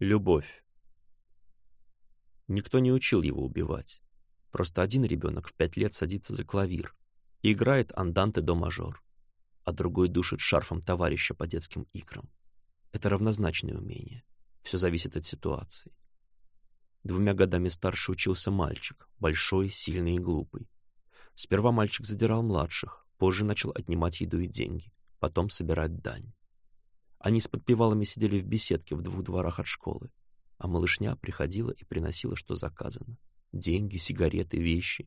Любовь. Никто не учил его убивать. Просто один ребенок в пять лет садится за клавир и играет анданте до мажор, а другой душит шарфом товарища по детским играм. Это равнозначное умение. Все зависит от ситуации. Двумя годами старше учился мальчик, большой, сильный и глупый. Сперва мальчик задирал младших, позже начал отнимать еду и деньги, потом собирать дань. Они с подпевалами сидели в беседке в двух дворах от школы, а малышня приходила и приносила, что заказано. Деньги, сигареты, вещи.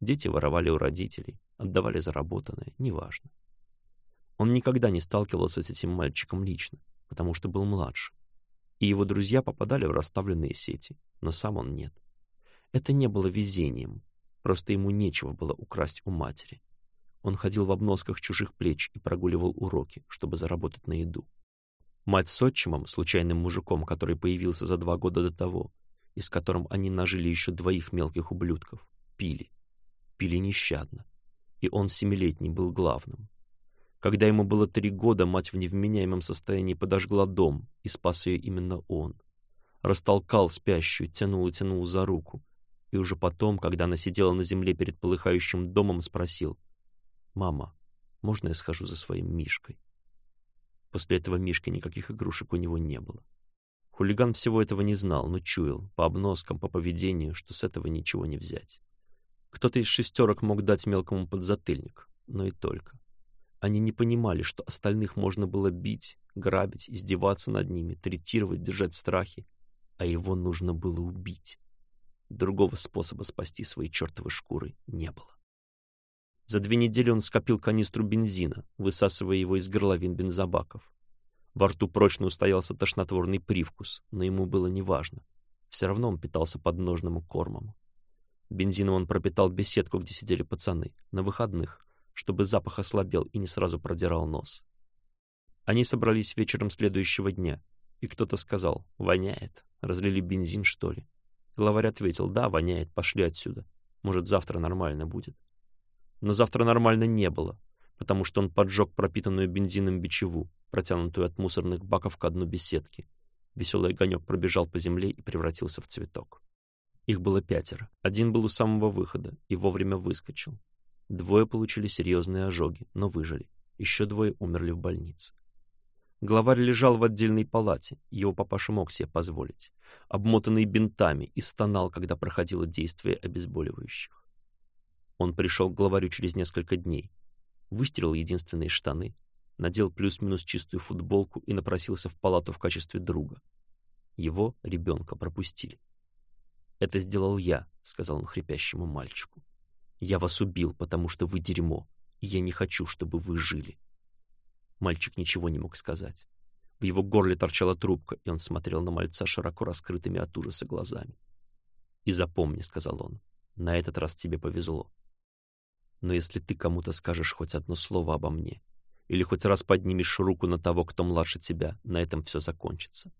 Дети воровали у родителей, отдавали заработанное, неважно. Он никогда не сталкивался с этим мальчиком лично, потому что был младше. И его друзья попадали в расставленные сети, но сам он нет. Это не было везением, просто ему нечего было украсть у матери. Он ходил в обносках чужих плеч и прогуливал уроки, чтобы заработать на еду. Мать с отчимом, случайным мужиком, который появился за два года до того, и с которым они нажили еще двоих мелких ублюдков, пили. Пили нещадно. И он семилетний был главным. Когда ему было три года, мать в невменяемом состоянии подожгла дом, и спас ее именно он. Растолкал спящую, тянул и тянул за руку. И уже потом, когда она сидела на земле перед полыхающим домом, спросил, Мама, можно я схожу за своим Мишкой? После этого Мишки никаких игрушек у него не было. Хулиган всего этого не знал, но чуял, по обноскам, по поведению, что с этого ничего не взять. Кто-то из шестерок мог дать мелкому подзатыльник, но и только. Они не понимали, что остальных можно было бить, грабить, издеваться над ними, третировать, держать страхи, а его нужно было убить. Другого способа спасти свои чертовы шкуры не было. За две недели он скопил канистру бензина, высасывая его из горловин бензобаков. Во рту прочно устоялся тошнотворный привкус, но ему было неважно. Все равно он питался подножным кормом. Бензином он пропитал беседку, где сидели пацаны, на выходных, чтобы запах ослабел и не сразу продирал нос. Они собрались вечером следующего дня, и кто-то сказал «Воняет, разлили бензин, что ли?» Главарь ответил «Да, воняет, пошли отсюда. Может, завтра нормально будет» но завтра нормально не было, потому что он поджег пропитанную бензином бичеву, протянутую от мусорных баков к дну беседки. Веселый огонек пробежал по земле и превратился в цветок. Их было пятеро. Один был у самого выхода и вовремя выскочил. Двое получили серьезные ожоги, но выжили. Еще двое умерли в больнице. Главарь лежал в отдельной палате, его папаша мог себе позволить, обмотанный бинтами и стонал, когда проходило действие обезболивающих. Он пришел к главарю через несколько дней, выстирал единственные штаны, надел плюс-минус чистую футболку и напросился в палату в качестве друга. Его, ребенка, пропустили. «Это сделал я», — сказал он хрипящему мальчику. «Я вас убил, потому что вы дерьмо, и я не хочу, чтобы вы жили». Мальчик ничего не мог сказать. В его горле торчала трубка, и он смотрел на мальца широко раскрытыми от ужаса глазами. «И запомни», — сказал он, — «на этот раз тебе повезло но если ты кому-то скажешь хоть одно слово обо мне, или хоть раз поднимешь руку на того, кто младше тебя, на этом все закончится.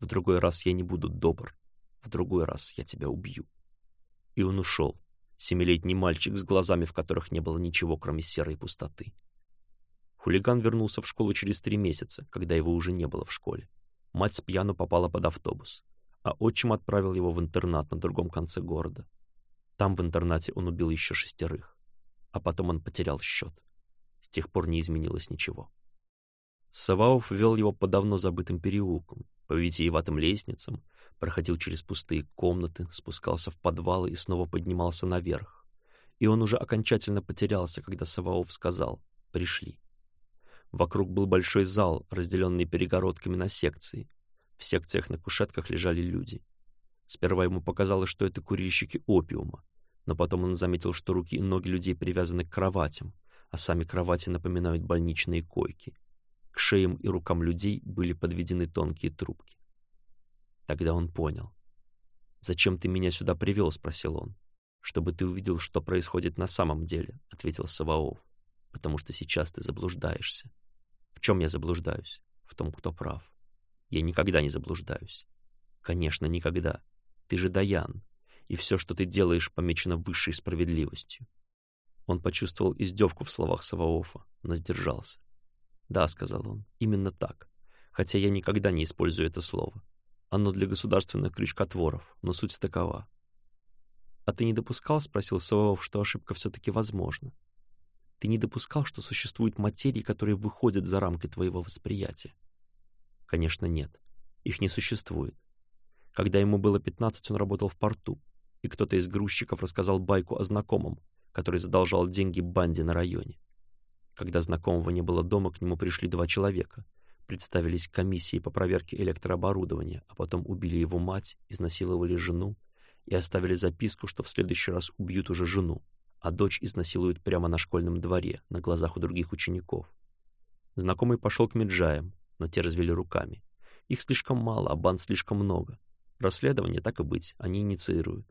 В другой раз я не буду добр, в другой раз я тебя убью». И он ушел, семилетний мальчик с глазами, в которых не было ничего, кроме серой пустоты. Хулиган вернулся в школу через три месяца, когда его уже не было в школе. Мать с попала под автобус, а отчим отправил его в интернат на другом конце города. Там в интернате он убил еще шестерых а потом он потерял счет. С тех пор не изменилось ничего. Саваоф вел его по давно забытым переулкам, по витиеватым лестницам, проходил через пустые комнаты, спускался в подвалы и снова поднимался наверх. И он уже окончательно потерялся, когда Саваоф сказал «пришли». Вокруг был большой зал, разделенный перегородками на секции. В секциях на кушетках лежали люди. Сперва ему показалось, что это курильщики опиума — но потом он заметил, что руки и ноги людей привязаны к кроватям, а сами кровати напоминают больничные койки. К шеям и рукам людей были подведены тонкие трубки. Тогда он понял. «Зачем ты меня сюда привел?» — спросил он. «Чтобы ты увидел, что происходит на самом деле», — ответил Саваоф. «Потому что сейчас ты заблуждаешься». «В чем я заблуждаюсь?» «В том, кто прав». «Я никогда не заблуждаюсь». «Конечно, никогда. Ты же Даян, и все, что ты делаешь, помечено высшей справедливостью. Он почувствовал издевку в словах Саваофа, но сдержался. «Да», — сказал он, — «именно так. Хотя я никогда не использую это слово. Оно для государственных крючкотворов, но суть такова». «А ты не допускал, — спросил Саваоф, — что ошибка все-таки возможна? Ты не допускал, что существуют материи, которые выходят за рамки твоего восприятия?» «Конечно, нет. Их не существует. Когда ему было 15, он работал в порту, и кто-то из грузчиков рассказал байку о знакомом, который задолжал деньги банде на районе. Когда знакомого не было дома, к нему пришли два человека, представились комиссии по проверке электрооборудования, а потом убили его мать, изнасиловали жену и оставили записку, что в следующий раз убьют уже жену, а дочь изнасилуют прямо на школьном дворе, на глазах у других учеников. Знакомый пошел к Меджаям, но те развели руками. Их слишком мало, а банд слишком много. Расследование, так и быть, они инициируют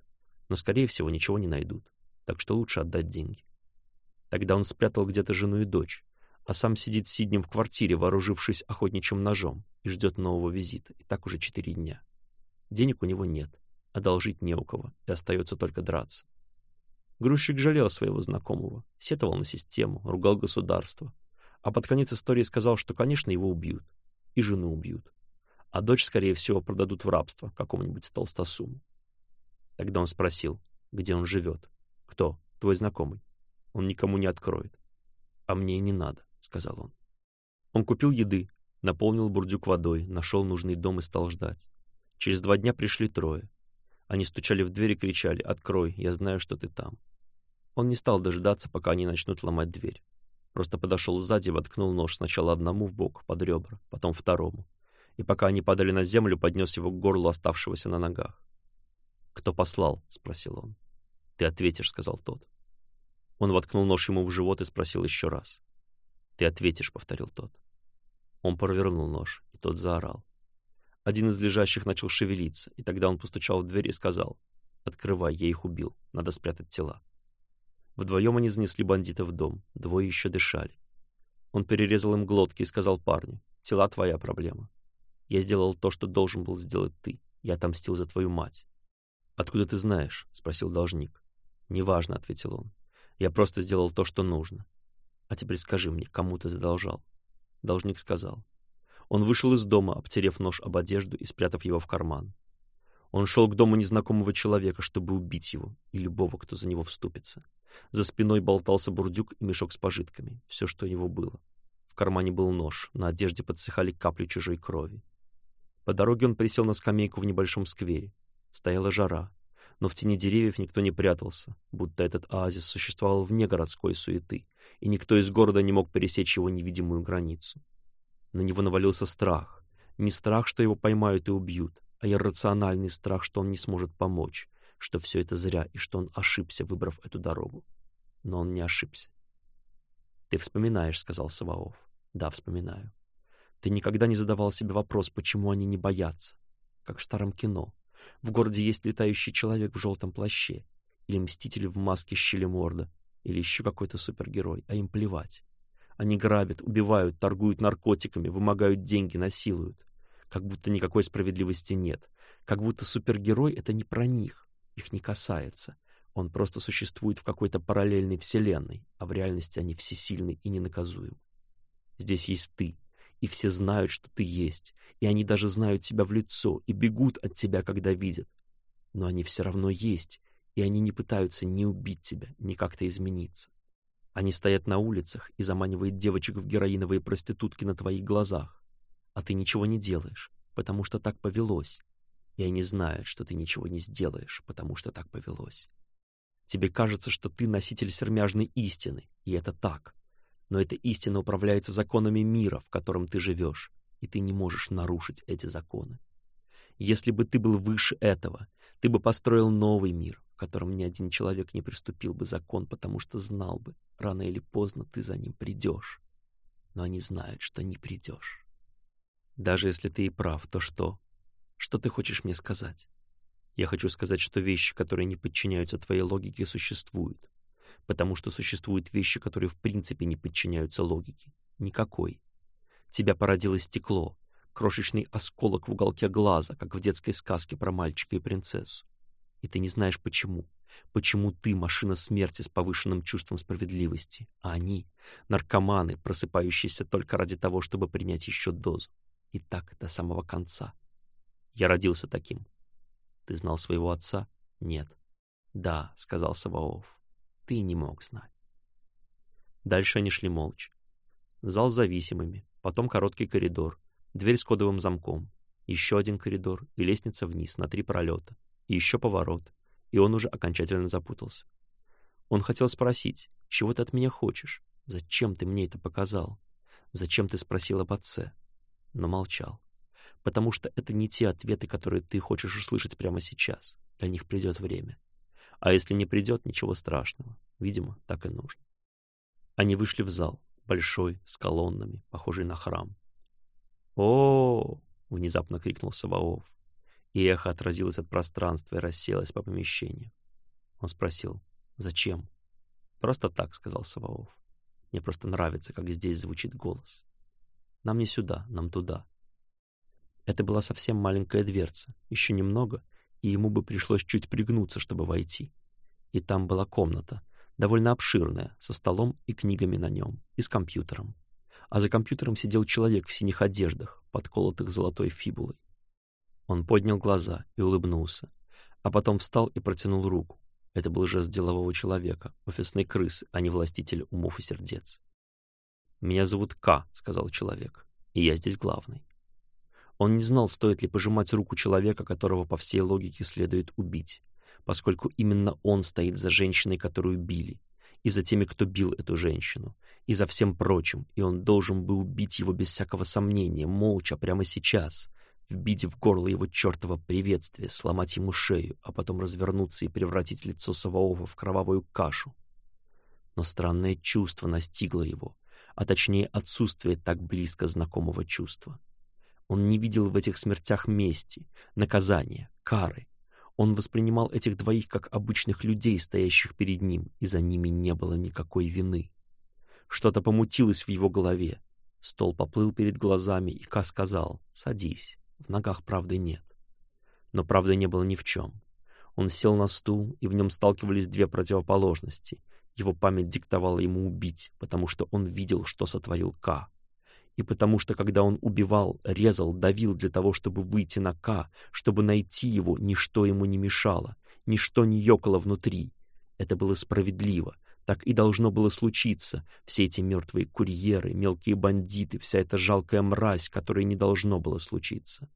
но, скорее всего, ничего не найдут, так что лучше отдать деньги. Тогда он спрятал где-то жену и дочь, а сам сидит сиднем в квартире, вооружившись охотничьим ножом, и ждет нового визита, и так уже четыре дня. Денег у него нет, одолжить не у кого, и остается только драться. Грузчик жалел своего знакомого, сетовал на систему, ругал государство, а под конец истории сказал, что, конечно, его убьют, и жену убьют, а дочь, скорее всего, продадут в рабство какому-нибудь толстосуму. Тогда он спросил, где он живет. «Кто? Твой знакомый. Он никому не откроет». «А мне и не надо», — сказал он. Он купил еды, наполнил бурдюк водой, нашел нужный дом и стал ждать. Через два дня пришли трое. Они стучали в дверь и кричали «Открой, я знаю, что ты там». Он не стал дожидаться, пока они начнут ломать дверь. Просто подошел сзади и воткнул нож сначала одному в бок, под ребра, потом второму. И пока они падали на землю, поднес его к горлу оставшегося на ногах. «Кто послал?» — спросил он. «Ты ответишь», — сказал тот. Он воткнул нож ему в живот и спросил еще раз. «Ты ответишь», — повторил тот. Он провернул нож, и тот заорал. Один из лежащих начал шевелиться, и тогда он постучал в дверь и сказал, «Открывай, я их убил, надо спрятать тела». Вдвоем они занесли бандита в дом, двое еще дышали. Он перерезал им глотки и сказал парню, «Тела твоя проблема. Я сделал то, что должен был сделать ты. Я отомстил за твою мать. «Откуда ты знаешь?» — спросил должник. «Неважно», — ответил он. «Я просто сделал то, что нужно. А теперь скажи мне, кому ты задолжал?» Должник сказал. Он вышел из дома, обтерев нож об одежду и спрятав его в карман. Он шел к дому незнакомого человека, чтобы убить его и любого, кто за него вступится. За спиной болтался бурдюк и мешок с пожитками, все, что у него было. В кармане был нож, на одежде подсыхали капли чужой крови. По дороге он присел на скамейку в небольшом сквере стояла жара, но в тени деревьев никто не прятался, будто этот оазис существовал вне городской суеты, и никто из города не мог пересечь его невидимую границу. На него навалился страх. Не страх, что его поймают и убьют, а иррациональный страх, что он не сможет помочь, что все это зря и что он ошибся, выбрав эту дорогу. Но он не ошибся. «Ты вспоминаешь», — сказал Саваоф. «Да, вспоминаю. Ты никогда не задавал себе вопрос, почему они не боятся, как в старом кино, в городе есть летающий человек в желтом плаще, или мститель в маске щелеморда, или еще какой-то супергерой, а им плевать. Они грабят, убивают, торгуют наркотиками, вымогают деньги, насилуют. Как будто никакой справедливости нет. Как будто супергерой — это не про них, их не касается. Он просто существует в какой-то параллельной вселенной, а в реальности они всесильны и ненаказуемы. Здесь есть ты, и все знают, что ты есть, и они даже знают тебя в лицо и бегут от тебя, когда видят. Но они все равно есть, и они не пытаются ни убить тебя, ни как-то измениться. Они стоят на улицах и заманивают девочек в героиновые проститутки на твоих глазах. А ты ничего не делаешь, потому что так повелось. И они знают, что ты ничего не сделаешь, потому что так повелось. Тебе кажется, что ты носитель сермяжной истины, и это так но эта истина управляется законами мира, в котором ты живешь, и ты не можешь нарушить эти законы. Если бы ты был выше этого, ты бы построил новый мир, в котором ни один человек не приступил бы закон, потому что знал бы, рано или поздно ты за ним придешь. Но они знают, что не придешь. Даже если ты и прав, то что? Что ты хочешь мне сказать? Я хочу сказать, что вещи, которые не подчиняются твоей логике, существуют потому что существуют вещи, которые в принципе не подчиняются логике. Никакой. Тебя породило стекло, крошечный осколок в уголке глаза, как в детской сказке про мальчика и принцессу. И ты не знаешь почему. Почему ты машина смерти с повышенным чувством справедливости, а они — наркоманы, просыпающиеся только ради того, чтобы принять еще дозу. И так до самого конца. Я родился таким. Ты знал своего отца? Нет. Да, — сказал Саваоф ты не мог знать. Дальше они шли молча. Зал с зависимыми, потом короткий коридор, дверь с кодовым замком, еще один коридор и лестница вниз на три пролета, и еще поворот, и он уже окончательно запутался. Он хотел спросить, чего ты от меня хочешь? Зачем ты мне это показал? Зачем ты спросил об отце? Но молчал. Потому что это не те ответы, которые ты хочешь услышать прямо сейчас. Для них придет время. А если не придет, ничего страшного. Видимо, так и нужно. Они вышли в зал, большой, с колоннами, похожий на храм. о, внезапно крикнул Саваоф. И эхо отразилось от пространства и расселось по помещению. Он спросил, зачем? «Просто так», — сказал Саваоф. «Мне просто нравится, как здесь звучит голос. Нам не сюда, нам туда». Это была совсем маленькая дверца, еще немного — и ему бы пришлось чуть пригнуться, чтобы войти. И там была комната, довольно обширная, со столом и книгами на нем, и с компьютером. А за компьютером сидел человек в синих одеждах, подколотых золотой фибулой. Он поднял глаза и улыбнулся, а потом встал и протянул руку. Это был жест делового человека, офисной крысы, а не властитель умов и сердец. «Меня зовут К», — сказал человек, — «и я здесь главный». Он не знал, стоит ли пожимать руку человека, которого по всей логике следует убить, поскольку именно он стоит за женщиной, которую били, и за теми, кто бил эту женщину, и за всем прочим, и он должен был убить его без всякого сомнения, молча, прямо сейчас, вбить в горло его чертово приветствие, сломать ему шею, а потом развернуться и превратить лицо Саваофа в кровавую кашу. Но странное чувство настигло его, а точнее отсутствие так близко знакомого чувства. Он не видел в этих смертях мести, наказания, кары. Он воспринимал этих двоих как обычных людей, стоящих перед ним, и за ними не было никакой вины. Что-то помутилось в его голове. Стол поплыл перед глазами, и Ка сказал «Садись, в ногах правды нет». Но правды не было ни в чем. Он сел на стул, и в нем сталкивались две противоположности. Его память диктовала ему убить, потому что он видел, что сотворил Ка. И потому что, когда он убивал, резал, давил для того, чтобы выйти на К, чтобы найти его, ничто ему не мешало, ничто не ёкало внутри. Это было справедливо, так и должно было случиться. Все эти мертвые курьеры, мелкие бандиты, вся эта жалкая мразь, которая не должно было случиться.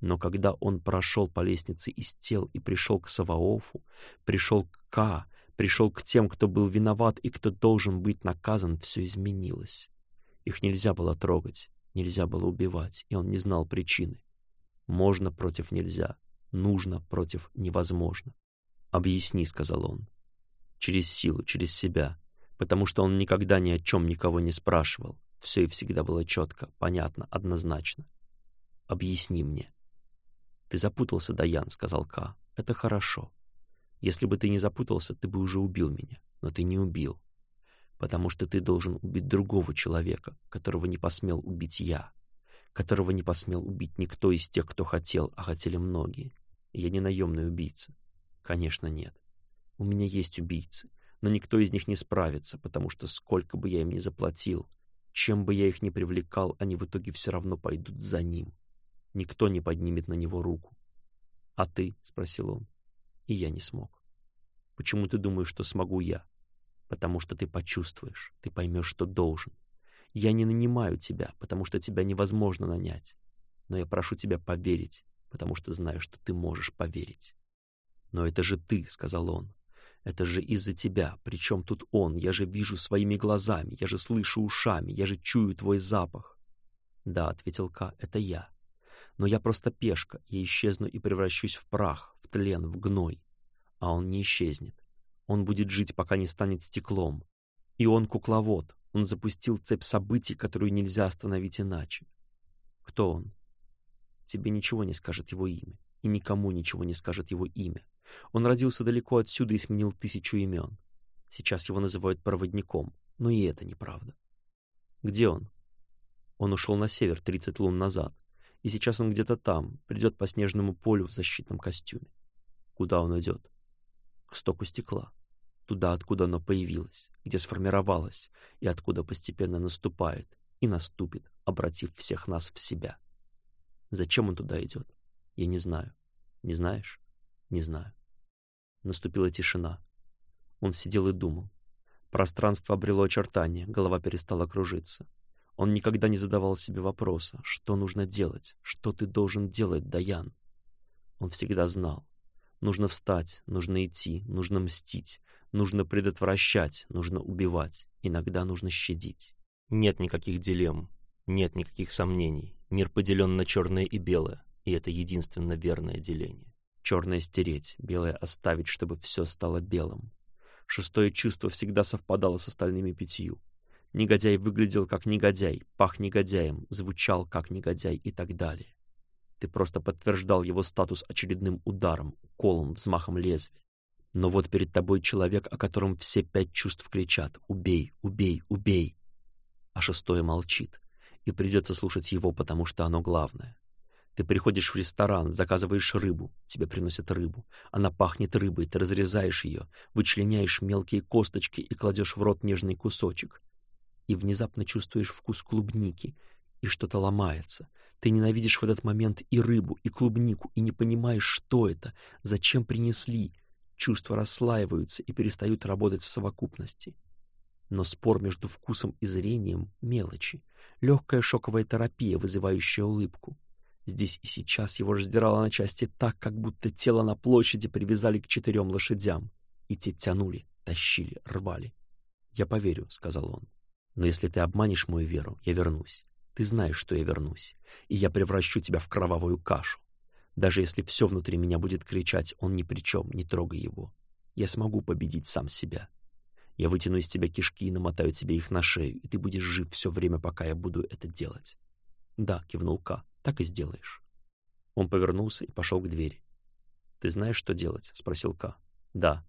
Но когда он прошел по лестнице из тел и пришел к Саваофу, пришел к К, пришел к тем, кто был виноват и кто должен быть наказан, все изменилось. Их нельзя было трогать, нельзя было убивать, и он не знал причины. Можно против нельзя, нужно против невозможно. «Объясни», — сказал он. «Через силу, через себя, потому что он никогда ни о чем никого не спрашивал. Все и всегда было четко, понятно, однозначно. Объясни мне». «Ты запутался, Даян», — сказал Ка. «Это хорошо. Если бы ты не запутался, ты бы уже убил меня. Но ты не убил потому что ты должен убить другого человека, которого не посмел убить я, которого не посмел убить никто из тех, кто хотел, а хотели многие. Я не наемный убийца. Конечно, нет. У меня есть убийцы, но никто из них не справится, потому что сколько бы я им ни заплатил, чем бы я их ни привлекал, они в итоге все равно пойдут за ним. Никто не поднимет на него руку. «А ты?» — спросил он. И я не смог. «Почему ты думаешь, что смогу я?» потому что ты почувствуешь, ты поймешь, что должен. Я не нанимаю тебя, потому что тебя невозможно нанять. Но я прошу тебя поверить, потому что знаю, что ты можешь поверить. «Но это же ты», — сказал он. «Это же из-за тебя. Причем тут он? Я же вижу своими глазами, я же слышу ушами, я же чую твой запах». «Да», — ответил Ка, — «это я. Но я просто пешка, я исчезну и превращусь в прах, в тлен, в гной. А он не исчезнет. Он будет жить, пока не станет стеклом. И он кукловод. Он запустил цепь событий, которую нельзя остановить иначе. Кто он? Тебе ничего не скажет его имя. И никому ничего не скажет его имя. Он родился далеко отсюда и сменил тысячу имен. Сейчас его называют проводником. Но и это неправда. Где он? Он ушел на север 30 лун назад. И сейчас он где-то там, придет по снежному полю в защитном костюме. Куда он идет? К стоку стекла туда, откуда оно появилось, где сформировалось и откуда постепенно наступает и наступит, обратив всех нас в себя. Зачем он туда идет? Я не знаю. Не знаешь? Не знаю. Наступила тишина. Он сидел и думал. Пространство обрело очертания, голова перестала кружиться. Он никогда не задавал себе вопроса, что нужно делать, что ты должен делать, Даян. Он всегда знал. Нужно встать, нужно идти, нужно мстить, Нужно предотвращать, нужно убивать, иногда нужно щадить. Нет никаких дилемм, нет никаких сомнений. Мир поделен на черное и белое, и это единственно верное деление. Черное стереть, белое оставить, чтобы все стало белым. Шестое чувство всегда совпадало с остальными пятью. Негодяй выглядел как негодяй, пах негодяем, звучал как негодяй и так далее. Ты просто подтверждал его статус очередным ударом, уколом, взмахом лезвия. Но вот перед тобой человек, о котором все пять чувств кричат «Убей! Убей! Убей!» А шестое молчит, и придется слушать его, потому что оно главное. Ты приходишь в ресторан, заказываешь рыбу, тебе приносят рыбу. Она пахнет рыбой, ты разрезаешь ее, вычленяешь мелкие косточки и кладешь в рот нежный кусочек. И внезапно чувствуешь вкус клубники, и что-то ломается. Ты ненавидишь в этот момент и рыбу, и клубнику, и не понимаешь, что это, зачем принесли — чувства расслаиваются и перестают работать в совокупности. Но спор между вкусом и зрением — мелочи, легкая шоковая терапия, вызывающая улыбку. Здесь и сейчас его раздирало на части так, как будто тело на площади привязали к четырем лошадям, и те тянули, тащили, рвали. «Я поверю», — сказал он. «Но если ты обманешь мою веру, я вернусь. Ты знаешь, что я вернусь, и я превращу тебя в кровавую кашу. Даже если все внутри меня будет кричать «он ни при чем, не трогай его», я смогу победить сам себя. Я вытяну из тебя кишки и намотаю тебе их на шею, и ты будешь жив все время, пока я буду это делать. «Да», — кивнул К. — «так и сделаешь». Он повернулся и пошел к двери. «Ты знаешь, что делать?» — спросил К. «Да».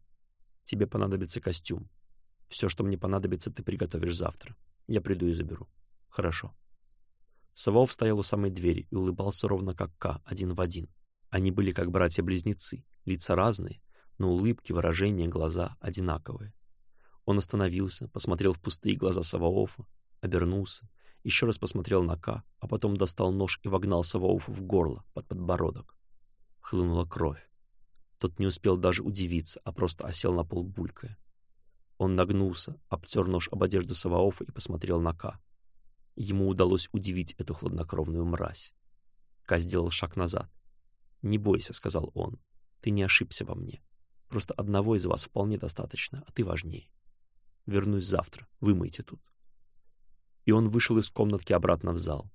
«Тебе понадобится костюм. Все, что мне понадобится, ты приготовишь завтра. Я приду и заберу». «Хорошо». Савов стоял у самой двери и улыбался ровно как Ка, один в один. Они были как братья-близнецы, лица разные, но улыбки, выражения, глаза одинаковые. Он остановился, посмотрел в пустые глаза Саваофа, обернулся, еще раз посмотрел на Ка, а потом достал нож и вогнал Саваофу в горло, под подбородок. Хлынула кровь. Тот не успел даже удивиться, а просто осел на пол булькая. Он нагнулся, обтер нож об одежду Саваофа и посмотрел на Ка. Ему удалось удивить эту хладнокровную мразь. Ка сделал шаг назад. «Не бойся», — сказал он, — «ты не ошибся во мне. Просто одного из вас вполне достаточно, а ты важнее. Вернусь завтра, вымойте тут». И он вышел из комнатки обратно в зал.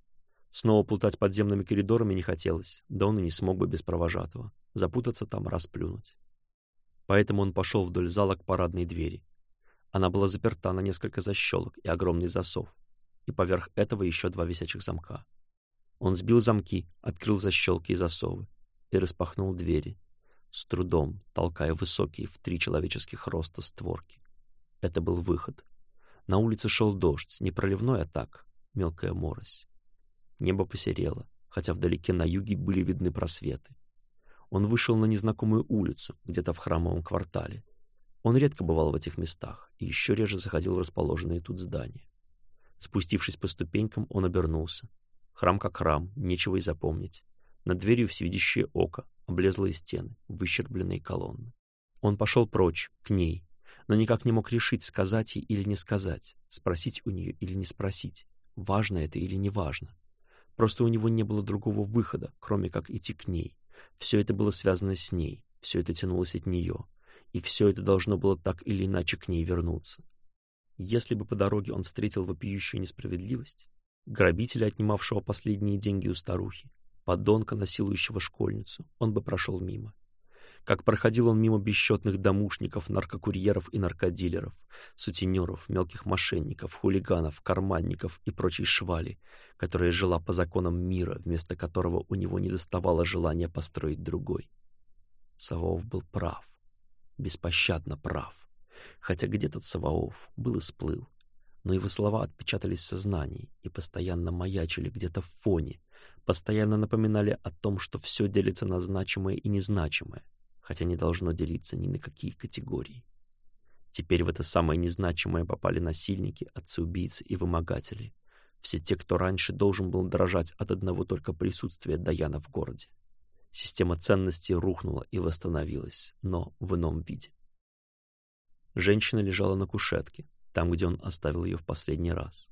Снова плутать подземными коридорами не хотелось, да он и не смог бы без провожатого. Запутаться там, расплюнуть. Поэтому он пошел вдоль зала к парадной двери. Она была заперта на несколько защелок и огромный засов и поверх этого еще два висячих замка. Он сбил замки, открыл защелки и засовы и распахнул двери, с трудом толкая высокие в три человеческих роста створки. Это был выход. На улице шел дождь, не проливной, а так, мелкая морось. Небо посерело, хотя вдалеке на юге были видны просветы. Он вышел на незнакомую улицу, где-то в храмовом квартале. Он редко бывал в этих местах и еще реже заходил в расположенные тут здания. Спустившись по ступенькам, он обернулся. Храм как храм, нечего и запомнить. Над дверью всевидящее око, облезлые стены, выщербленные колонны. Он пошел прочь, к ней, но никак не мог решить, сказать ей или не сказать, спросить у нее или не спросить, важно это или не важно. Просто у него не было другого выхода, кроме как идти к ней. Все это было связано с ней, все это тянулось от нее, и все это должно было так или иначе к ней вернуться. Если бы по дороге он встретил вопиющую несправедливость, грабителя, отнимавшего последние деньги у старухи, подонка, насилующего школьницу, он бы прошел мимо. Как проходил он мимо бесчетных домушников, наркокурьеров и наркодилеров, сутенеров, мелких мошенников, хулиганов, карманников и прочей швали, которая жила по законам мира, вместо которого у него недоставало желания построить другой. Савов был прав, беспощадно прав хотя где-то Саваоф был и сплыл, но его слова отпечатались в сознании и постоянно маячили где-то в фоне, постоянно напоминали о том, что все делится на значимое и незначимое, хотя не должно делиться ни на какие категории. Теперь в это самое незначимое попали насильники, отцы-убийцы и вымогатели, все те, кто раньше должен был дрожать от одного только присутствия Даяна в городе. Система ценностей рухнула и восстановилась, но в ином виде. Женщина лежала на кушетке, там, где он оставил ее в последний раз.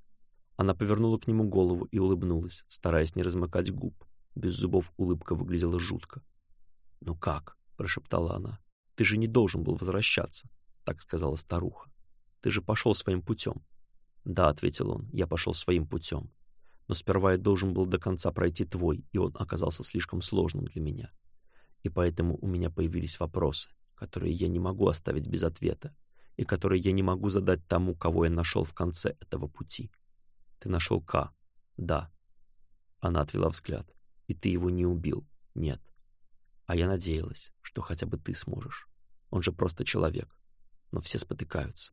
Она повернула к нему голову и улыбнулась, стараясь не размыкать губ. Без зубов улыбка выглядела жутко. «Ну как?» — прошептала она. «Ты же не должен был возвращаться», — так сказала старуха. «Ты же пошел своим путем». «Да», — ответил он, — «я пошел своим путем. Но сперва я должен был до конца пройти твой, и он оказался слишком сложным для меня. И поэтому у меня появились вопросы, которые я не могу оставить без ответа, и который я не могу задать тому, кого я нашел в конце этого пути. Ты нашел К. Да. Она отвела взгляд. И ты его не убил. Нет. А я надеялась, что хотя бы ты сможешь. Он же просто человек. Но все спотыкаются.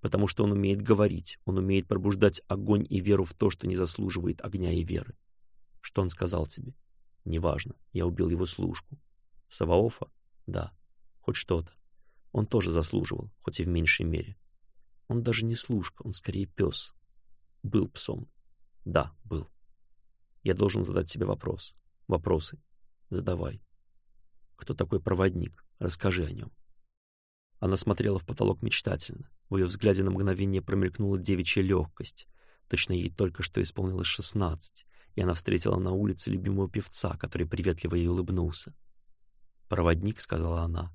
Потому что он умеет говорить, он умеет пробуждать огонь и веру в то, что не заслуживает огня и веры. Что он сказал тебе? Неважно, я убил его служку. Саваофа? Да. Хоть что-то. Он тоже заслуживал, хоть и в меньшей мере. Он даже не служка, он скорее пес. Был псом. Да, был. Я должен задать себе вопрос. Вопросы. Задавай. Кто такой проводник? Расскажи о нем. Она смотрела в потолок мечтательно. В ее взгляде на мгновение промелькнула девичья легкость. Точно ей только что исполнилось шестнадцать, и она встретила на улице любимого певца, который приветливо ей улыбнулся. «Проводник», — сказала она,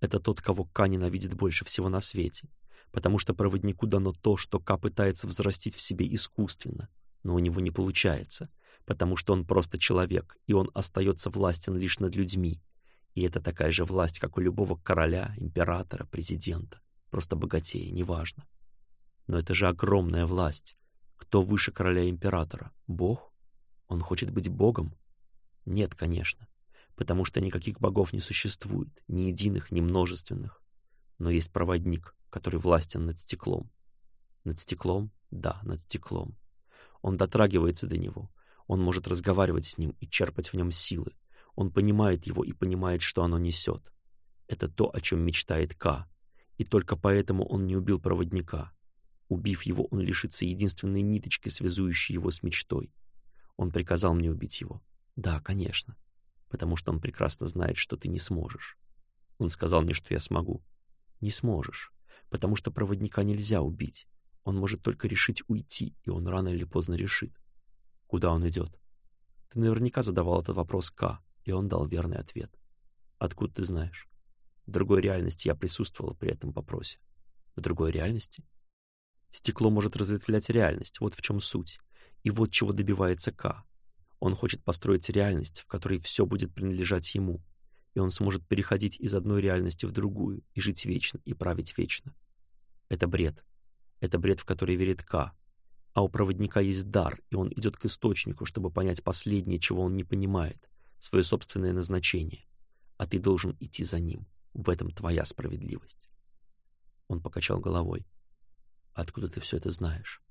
это тот, кого Ка ненавидит больше всего на свете, потому что проводнику дано то, что Ка пытается взрастить в себе искусственно, но у него не получается, потому что он просто человек, и он остается властен лишь над людьми. И это такая же власть, как у любого короля, императора, президента, просто богатея, неважно. Но это же огромная власть. Кто выше короля императора? Бог? Он хочет быть богом? Нет, конечно потому что никаких богов не существует, ни единых, ни множественных. Но есть проводник, который властен над стеклом. Над стеклом? Да, над стеклом. Он дотрагивается до него. Он может разговаривать с ним и черпать в нем силы. Он понимает его и понимает, что оно несет. Это то, о чем мечтает К. И только поэтому он не убил проводника. Убив его, он лишится единственной ниточки, связующей его с мечтой. Он приказал мне убить его. Да, конечно потому что он прекрасно знает, что ты не сможешь. Он сказал мне, что я смогу. Не сможешь, потому что проводника нельзя убить. Он может только решить уйти, и он рано или поздно решит. Куда он идет? Ты наверняка задавал этот вопрос К, и он дал верный ответ. Откуда ты знаешь? В другой реальности я присутствовал при этом вопросе. В другой реальности? Стекло может разветвлять реальность, вот в чем суть. И вот чего добивается К. Он хочет построить реальность, в которой все будет принадлежать ему, и он сможет переходить из одной реальности в другую и жить вечно, и править вечно. Это бред. Это бред, в который верит К. А у проводника есть дар, и он идет к источнику, чтобы понять последнее, чего он не понимает, свое собственное назначение. А ты должен идти за ним. В этом твоя справедливость. Он покачал головой. «Откуда ты все это знаешь?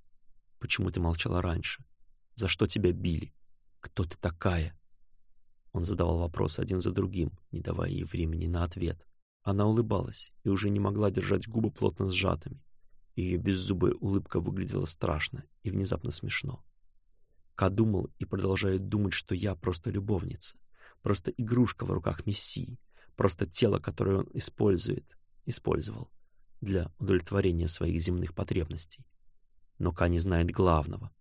Почему ты молчала раньше? За что тебя били? кто ты такая?» Он задавал вопрос один за другим, не давая ей времени на ответ. Она улыбалась и уже не могла держать губы плотно сжатыми. Ее беззубая улыбка выглядела страшно и внезапно смешно. Ка думал и продолжает думать, что я просто любовница, просто игрушка в руках мессии, просто тело, которое он использует, использовал для удовлетворения своих земных потребностей. Но Ка не знает главного.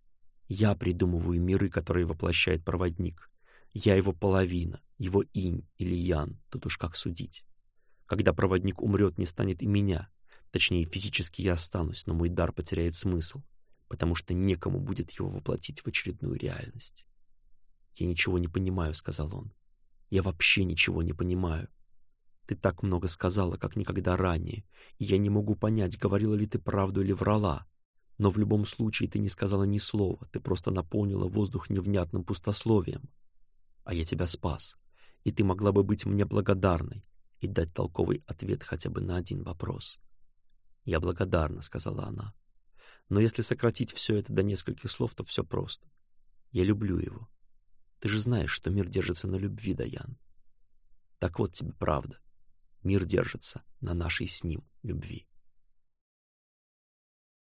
Я придумываю миры, которые воплощает проводник. Я его половина, его инь или ян, тут уж как судить. Когда проводник умрет, не станет и меня. Точнее, физически я останусь, но мой дар потеряет смысл, потому что некому будет его воплотить в очередную реальность. «Я ничего не понимаю», — сказал он. «Я вообще ничего не понимаю. Ты так много сказала, как никогда ранее, и я не могу понять, говорила ли ты правду или врала. Но в любом случае ты не сказала ни слова, ты просто наполнила воздух невнятным пустословием. А я тебя спас, и ты могла бы быть мне благодарной и дать толковый ответ хотя бы на один вопрос. «Я благодарна», — сказала она. «Но если сократить все это до нескольких слов, то все просто. Я люблю его. Ты же знаешь, что мир держится на любви, Даян. Так вот тебе правда. Мир держится на нашей с ним любви».